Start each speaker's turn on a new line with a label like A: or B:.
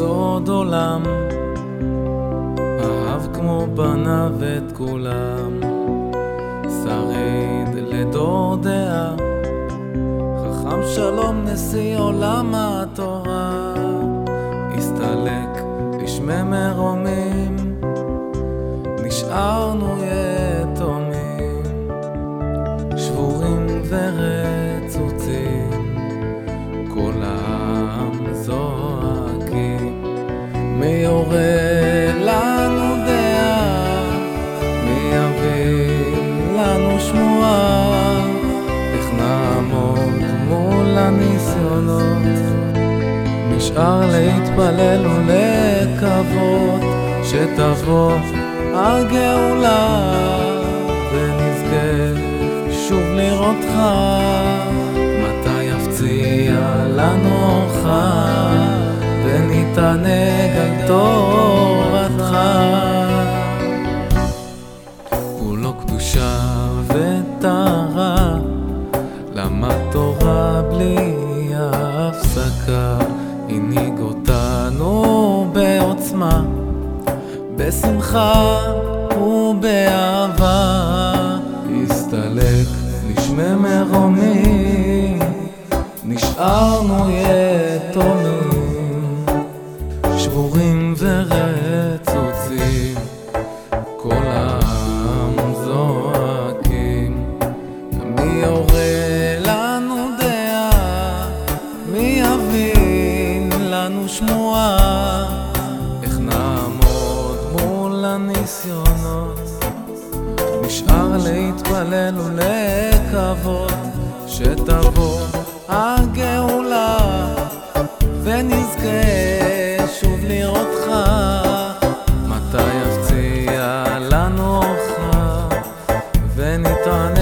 A: עוד עולם אהב כמו בניו את כולם שריד לדור דעה חכם שלום נשיא עולם התורה הסתלק לשמי מרומים נשארנו יתומים יורה לנו דעה מי יביא לנו שמועה איך נעמוד מול הניסיונות. נשאר להתפלל ולקוות שתבוא הגאולה ונזכה שוב לראותך. מתי יפציע לנו אורך ונתענג על תורתך. כולו קדושה וטהרה למד תורה בלי הפסקה? הנהיג אותנו בעוצמה בשמחה ובאהבה. הסתלק לשמי מרומים נשארנו יתומים שבורים ורצוצים כל העם זועקים. מי יורה לנו דעה? מי יבין לנו שמועה? איך נעמוד מול הניסיונות? נשאר להתפלל ולקוות שתבוא הגאולה אותך? מתי יפציע לנו אורך ונתענה